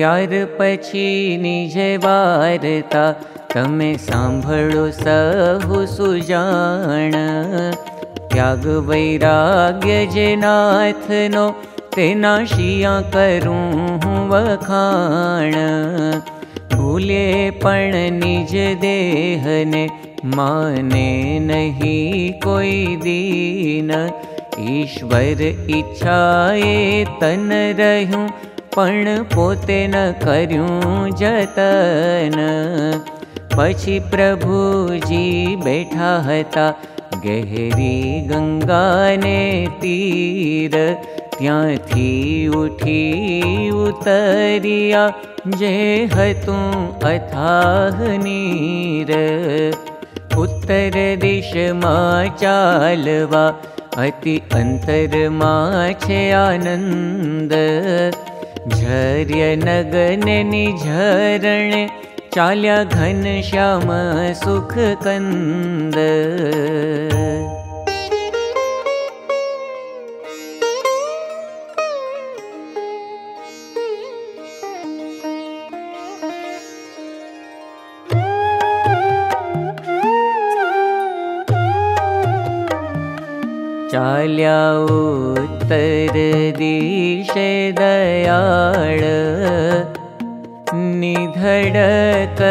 ત્યાર પછીની જે વાર્તા તમે સાંભળો સહુ સુજાણ ત્યાગ વૈરાગ્ય જે નાથનો તેના શિયા કરું હું વખાણ ભૂલે પણ નિજ દેહને માને નહીં કોઈ દીન ઈશ્વર ઈચ્છાએ તન રહ્યું પણ પોતે ન કર્યું જતન પછી પ્રભુજી બેઠા હતા ગહેરી ગંગાને તીર ત્યાંથી ઉઠી ઉતરિયા જે હતું અથાહ નીર ઉત્તર દિશમાં ચાલવા અતિ અંતરમાં છે આનંદ झर्य नगननि झरणे चाल्या घनश्याम सुख कन्द चाल्या उत्तर दयाळ। निधडक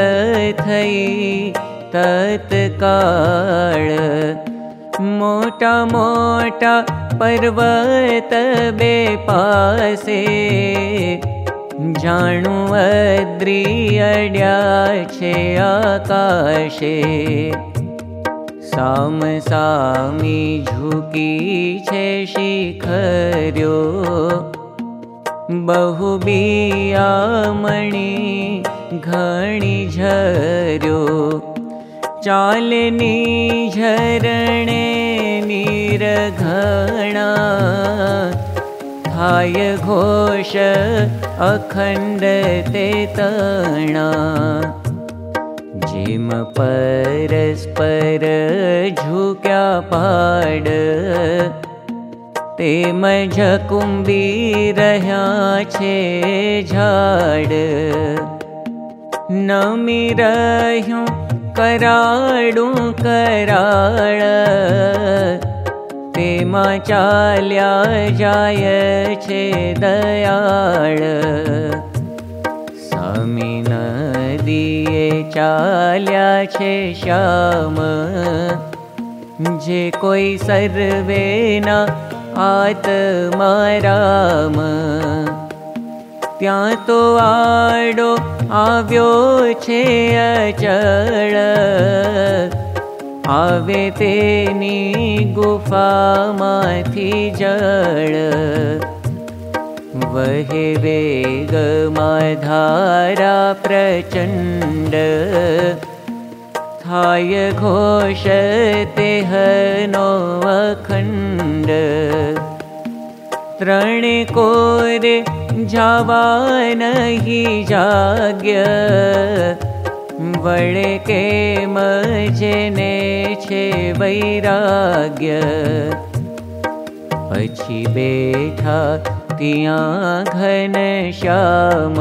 थई तत्काळ। मोटा मोटा पर्वत बे पासे जाणू अद्रियड्या छे आकाशे साम सामी झुकी छे शिखर्यो। बहु बियामणी घणी झर्यो। चालनी झरणे निरघणा। थाय घोष अखंड ते तणा जिम परस्पर झुक्या पाड ते मझकुंबी रह्या छे झाड. नमी रह्यूं कराडूं कराळ तेमा चाल्या जाय छे दयाळ. सामी નદીએ ચાલ્યા છે શ્યામ જે કોઈ સર્વેના આત્મારામ ત્યાં તો આડો આવ્યો છે અચળ આવે તેની ગુફામાંથી જળ वहे वेग मा धारा प्रचण्डोषे होण्ड तृण कोरे जावा नहि ज्ञ वे के मे बेठा या घन श्याम।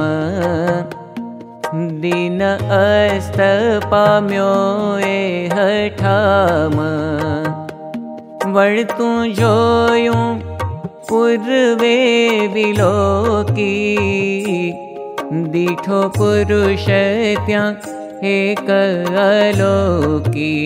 दिन अस्त पाम्यो ए हठाम। वर्तू जोयूं पूर्वे विलोकी। दिठो पुरुष त्या एक अलोकी।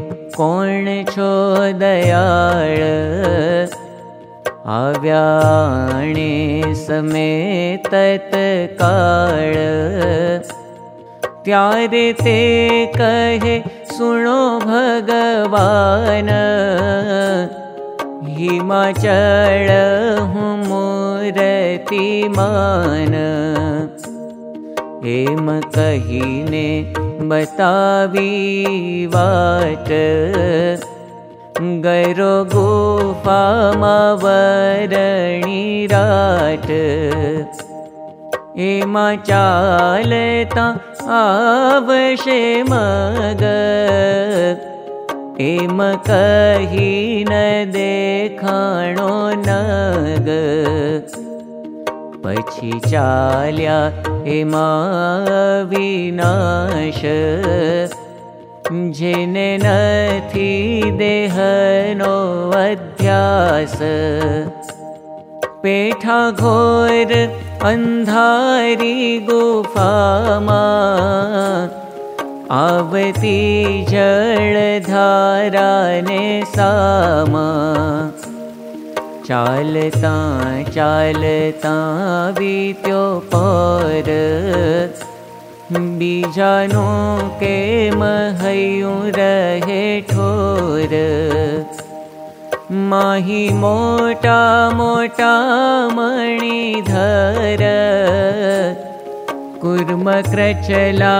कोण छो दयाळ? आव्याणे समे तत्काळ त्यारे ते कहे सुणो भगवान धीमा चळ मान रतिमान एम कहीने बतावी वाट गैरो गुफामा वरणी राट। एमा चालता आवशे मग। एम कही न देखाणो नग पछी चाल्या एमा विनाश जेने नथी देहनो अध्यास। पेठा घोर अन्धारी गुफामा आवती जलधाराने सामा चालता चालता बीत्यो पर। बीजानो के महयू रहे ठोर। माही मोटा मोटा मणिधर। कुर्मक्रचला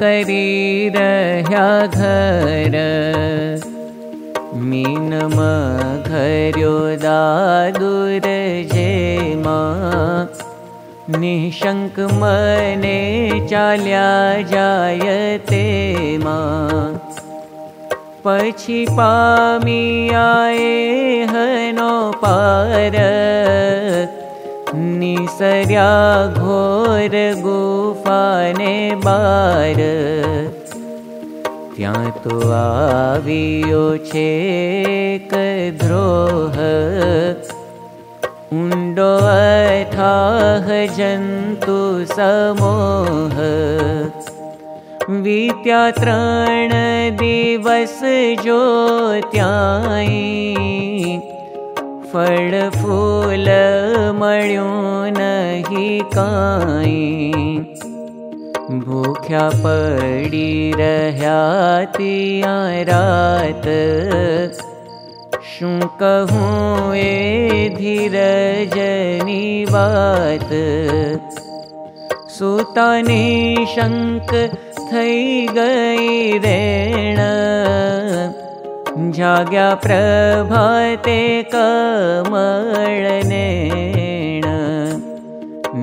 करी रह्या घर मीन मघर्यो दादुर जेमा। निशङ्क मने चाल्या जायते मा। पछी पामी आए हनो पार। निसर्या घोर गुफाने बार त्या तो आवियो छे द्रोह। ऊंडो अथाह जंतु समोह। वित्या त्रण दिवस जो त्याई। फल फूल मण्यो नहीं काई भूख्या पड़ी तिया रात। शू कहूँ धीरजनी बात सुतानी गई रेण। जाग्या प्रभाते कमळनेण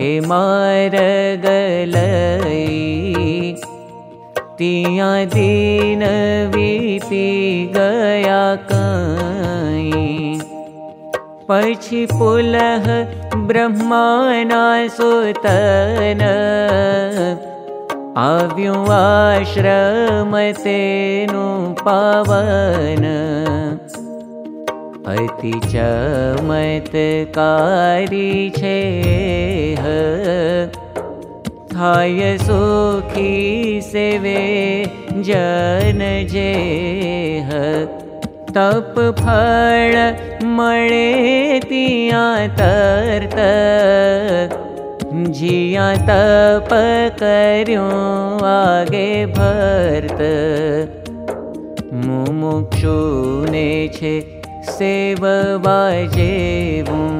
मार गलीन वीति गया कई। पशी पुल ब्रह्माना सुतनश्रमते पावन। अति चमत्कारी छे सुखी सेवे जन जे तप फल मळे तिया तरत। जिया तप कर्यो आगे भरत। छे सेववा जेवूं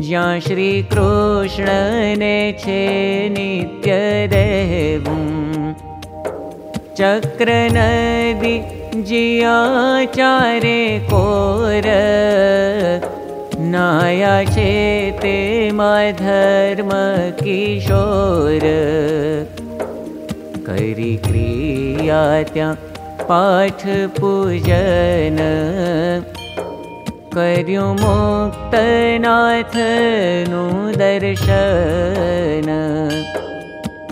ज्या श्रीकृष्णने छे नित्य देवूं चक्र नदी जिया चारे कोर। नाया चेते मा धर्म किशोर। करी क्रिया त्या पाठ पूजन कर्यो मुक्तनाथनु दर्शन।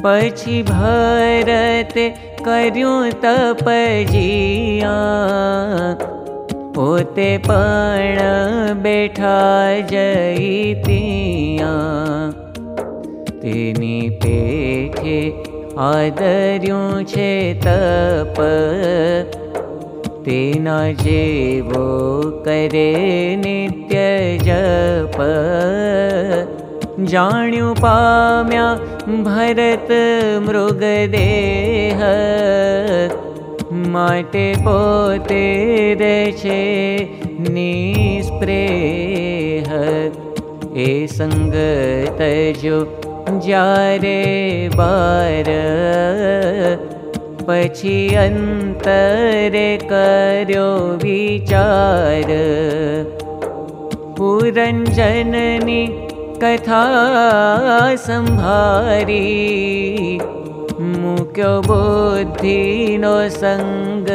पछी भरते कर्यो तपजिया। पोते पण बेठा जईतिया तेनी पेठे आदर्यों छे तप तेना जेवो करे नित्य जप। जाण्यु पाम्या भरत मृगदेह माटे पोते छे निस्प्रेह ए संगत जो पछी अंतरे कर्यो विचार। पुरंजननी कथा संभारी मुक्यो बुद्धिनो संग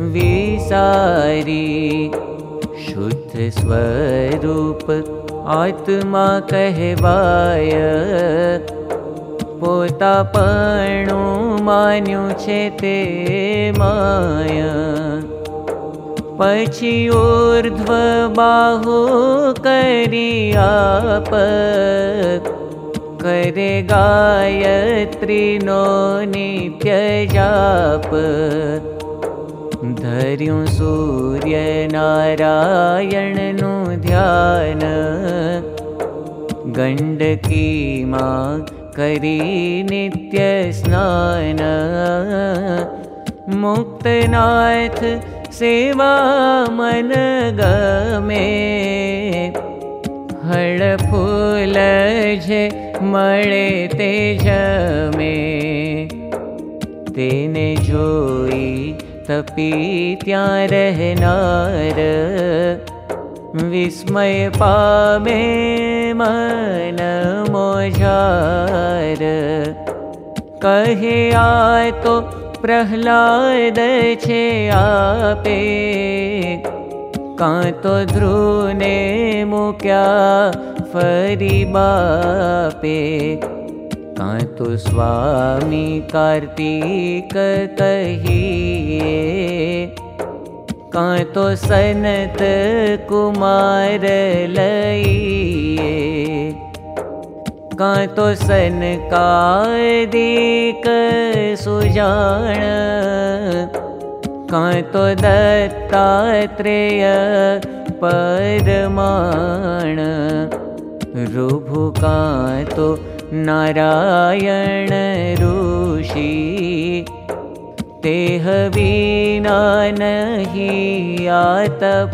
विसारी। शुद्ध स्वरूप आत्मा कहवाय पोता पणु मान्यु ऊर्ध्व बाहु करियाप करे गायत्री नो नित्य जाप। धर्यु सूर्य नारायण नु ध्यान गण्डकी मा करी नित्य स्नान। मुक्तनाथ सेवा मन गमे। हळ फूल जे मळे ते जमे तेने जोई तपी त्या रहनार विस्मय पामे मन मोजार कहे आ तो प्रह्लाद छे आपे। कां तो मुक्या फरी बापे। कां तो स्वामी कार्तिक कहिए कां तो सनत कुमार लइए कां तो सन कादिक सुजान कां तो दत्तात्रेय परमाण रुभु कां तो नारायण ऋषि तेह विना नहि आतपस्वी।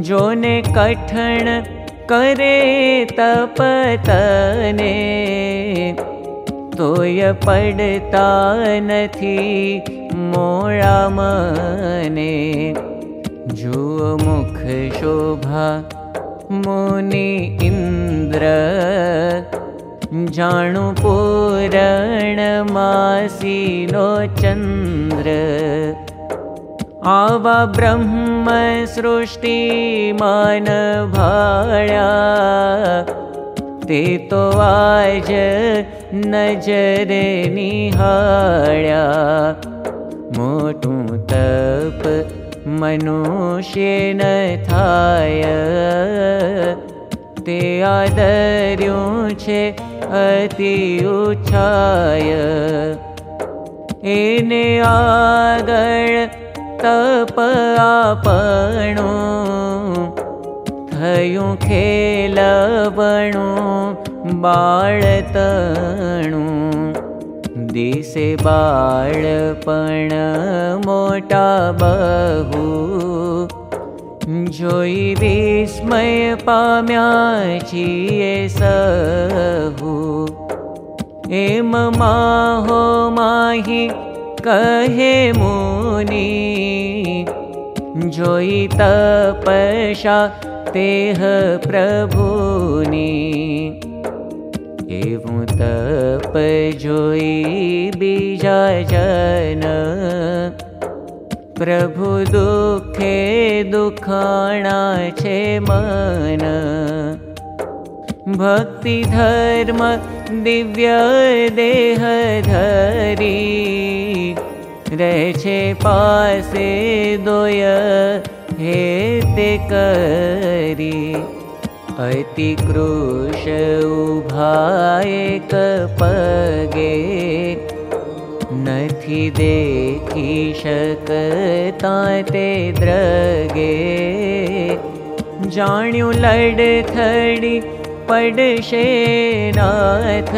जोने कठण करे तपतने। तोय पड़ता नथी मोड़ा मने। जो मुख शोभा मुनि इन्द्र जाणु पूरण मासीनो चन्द्र। आवा ब्रह्म सृष्टि मान भाया। ते तो आज नजर तप मनुष्य न थाय। ते आदर्यों छे अति उछाय एने आगळ तप आपणो थयुं खेलवणो बाळतणु दिसे बाळपण मोटा बहु जोई विस्मय पाम्या छिये सहु एम माहो कहे मुनि। तपशा तेह प्रभुनि। एवं तप बीजा जन प्रभु दुखे दुखाणा भक्ति धर्म दिव्य देह धरी। छे पासे दोय हे करी। अति क्रोश उभाए कपगे देखी शकता ते द्रगे। जाण्यु लड थड़ी पड़शे नाथ।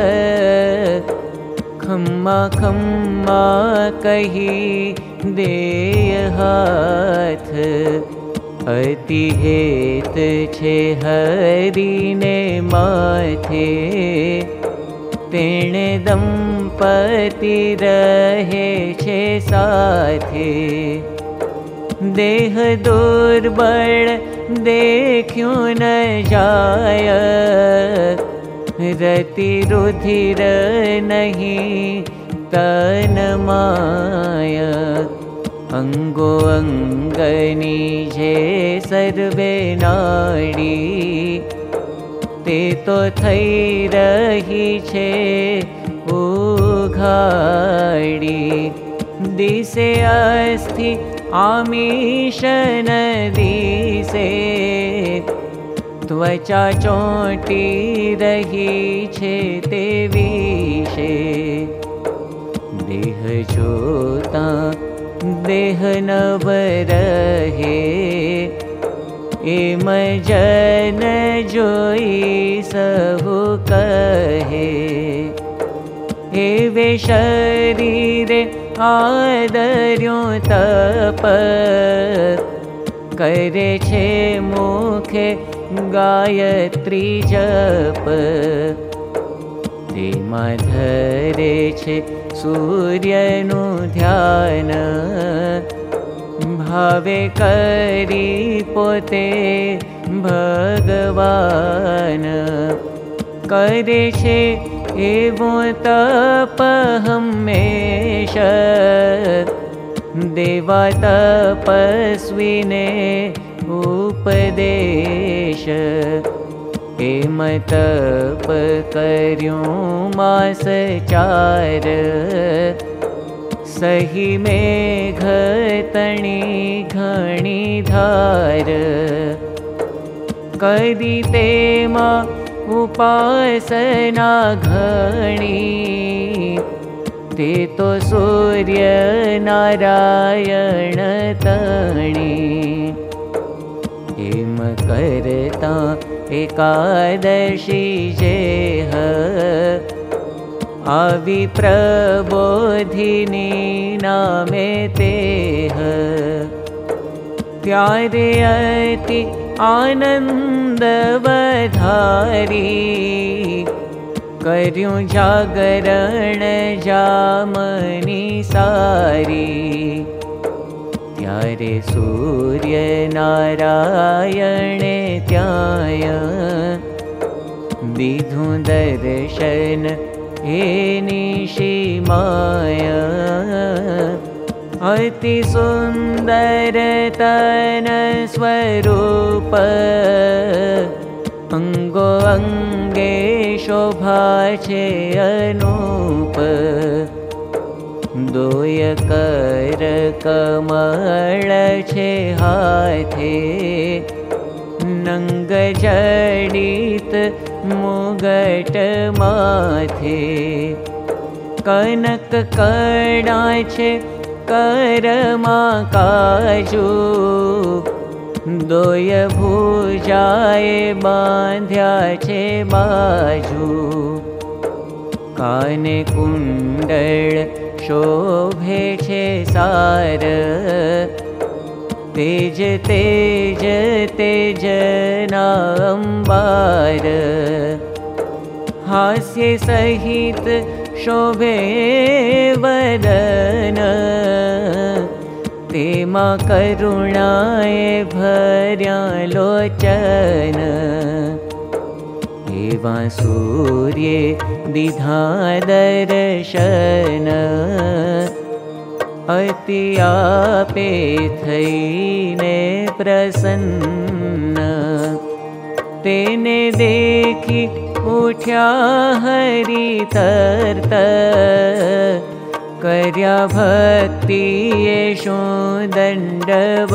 खम्मा खम्मा कही हेत छे हरिने माथे तेणे दंपति रहे छे साथे। देह रति रुधिर नहीं तन माय। अङ्गो अङ्गनी जे सर्वे नाडी ते तो थै रही छे। उघाडी दिसे अस्थि आमिशन दिसे त्वचा चोटी छे ते विषे। देह जोता देह नवरहे जन सहु कहे। एवे शरीरे आदर्यो तप। करे गायत्री जप। तेमा धरे छे सूर्यनु ध्यान भावे करी पोते भगवान। करे छे एवो तप हमेश। देवा तपस्विने उपदेश। मास चार सही मेघ तणी घणी धार। कदी तेमा उपासना घणी ते तो सूर्य नारायण तणी हेम करता एकादशी आवि प्रबोधिनी नामे तेह। अति आनन्द वधारी कर्युं जागरण जामनी सारी। त्यारे सूर्य नारायणे त्याय विधु दर्शन निशि माया अति सुन्दर तन स्वरूप अङ्गो अङ्गे शोभा छे अनूप। दोय कर कमल छे हाथे जडित मुगट माथे। कनक कड़ा छे करमा काजू दोय भुजाए बांध्या छे बाजू। काने कुंडल शोभे छे सार तेज तेज तेज नाम्बार। हास्य सहित शोभे वदन। तेमा करुणाए भर्या लोचन एवा सूर्ये दिधा दर्शन अति आपे थईने प्रसन्न। तेने देखी उठ्या हरि तरत। कर्या भक्ति येषु दण्डवत।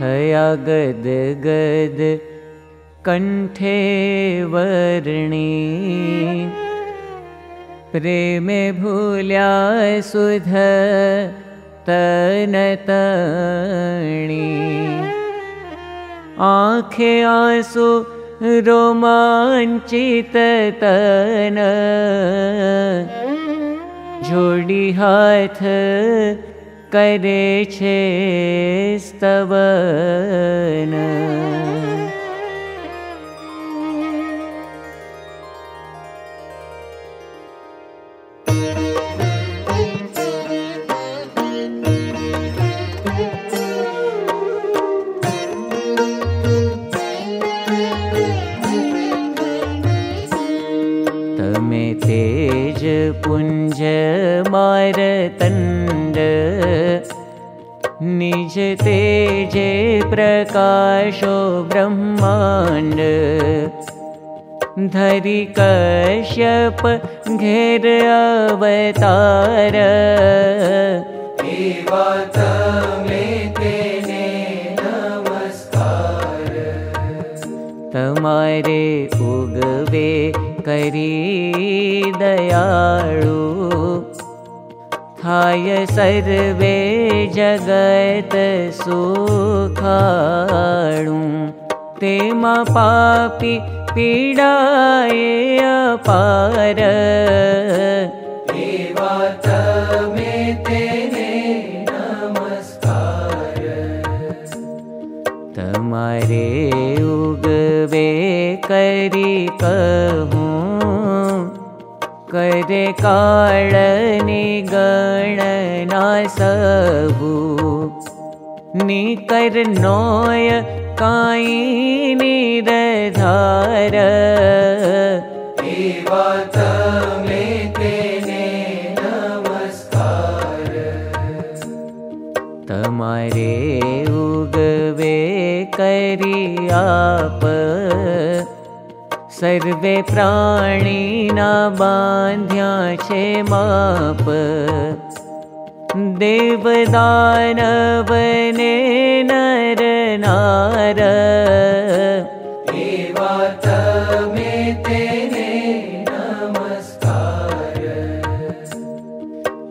थया गद गद कण्ठे वर्णी। प्रेमे भूल्या सुध तनतणी आखे आसु रोमाञ्चित तन। जोडी हाथ करे छे स्तवन पुञ्ज मारतण्ड निज तेजे प्रकाशो ब्रह्माण्ड। धरि कश्यप घेर अवतार। तमारे उगवे करी दयाळु थाय सर्वे जगत सुखाणु तेमा पापी पीडाए अपार। तमारे काळनी गणना सबू निकर नोय काई निरधार। तमारे उगवे करी आप सर्वे प्राणीना बान्ध्या माप। देवदानवने नर नार।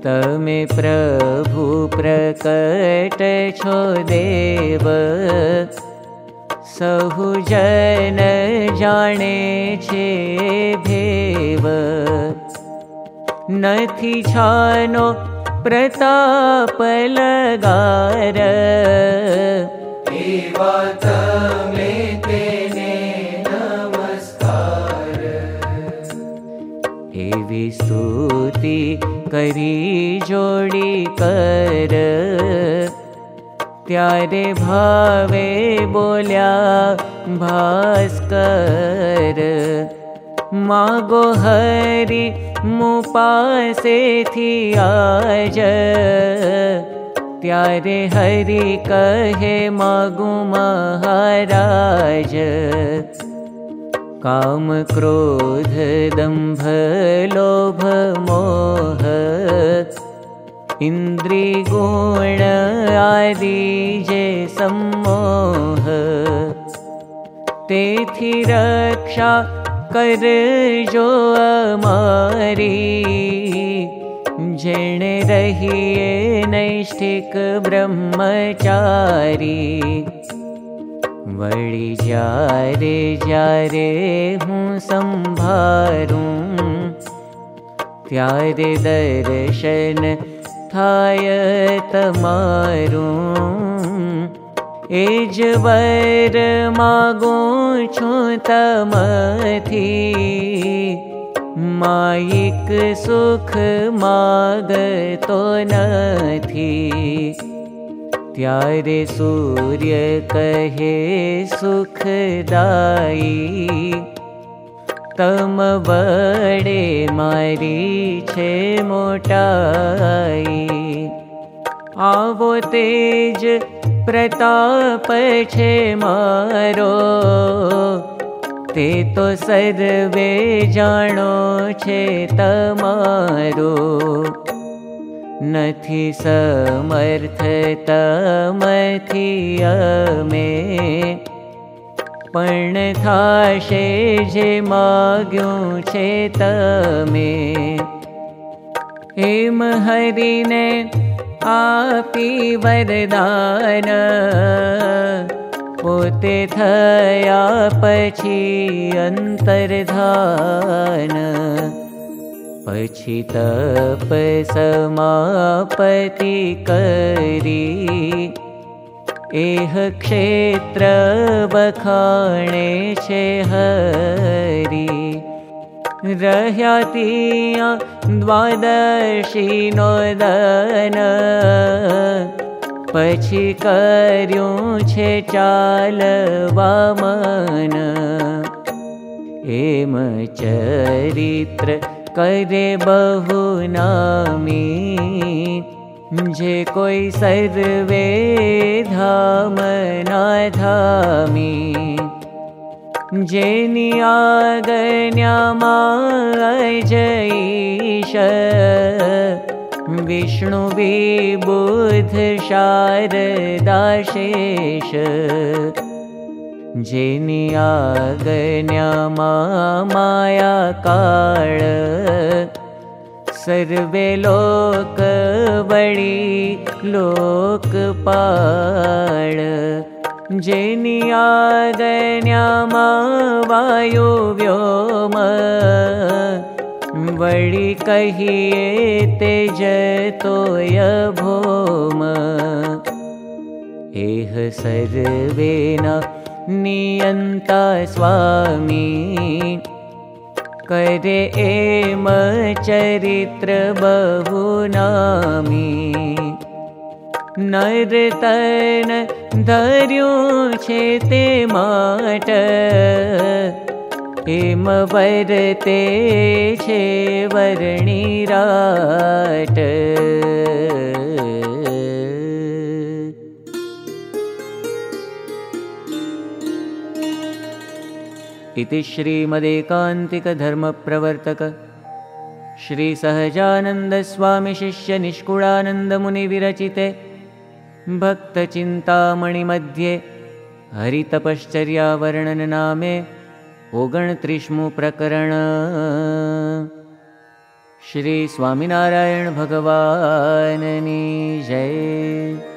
तमे प्रभु प्रकट छो देव सहु जन जाने छे भेव। नथी छानो प्रताप लगार। एवी स्तुति करी जोड़ी कर त्यारे भावे बोल्या भास्कर मागो हरि मुपासे थी आज। त्यारे हरि कहे मागु महाराज। काम क्रोध दम्भ लोभ मोह इन्द्रि गुण आदि जे सम्मोह तेथि रक्षा कर जो अमारी। जेणे रहिए नैष्ठिक ब्रह्मचारी वळी जारे जारे हूँ संभारूं। त्यारे दर्शन थाय तमारूं एज वर मागो छो तमथी। मायिक सुख माग तो नथी। त्यारे सूर्य कहे सुखदाई तम वडे मारी छे मोटाई। आवो तेज प्रताप छे मारो। ते तो सर्वे जानो छे तमारो। नथी समर्थ तमथी पण थाशे जे माग्યું छे तमे हेम हरिने आपी वरदान पोते थया पछी अंतरधान पछी तप समापति करी एह क्षेत्र बखाणे छे हरी। रह्यातिया द्वादशी नोदन। चाल वामन एम चरित्र करे बहु नामी जे कोई सर्वे धाम ना धामी। जेनि आगन्यामा जईश विष्णु विबुध शारदाशेष जेनि आगन्यामा माया काळ सर्वे लोक बड़ी लोकपाळ जेनि आगन्यामा वायु व्योम वळि कहिये तेज तोय भोम. एह सर्वेना नियन्ता स्वामी करे एम चरित्र बहुनामी। नर्तन धर्યું छे ते माट एम वरते छे वर्णी इति श्रीमदेकान्तिकधर्मप्रवर्तक। श्रीसहजानन्दस्वामिशिष्यनिष्कुळानन्दमुनिविरचिते भक्तचिन्तामणिमध्ये हरितपश्चर्यावर्णननामे ओगणत्रिष्मु प्रकरण श्रीस्वामिनारायणभगवाननी जय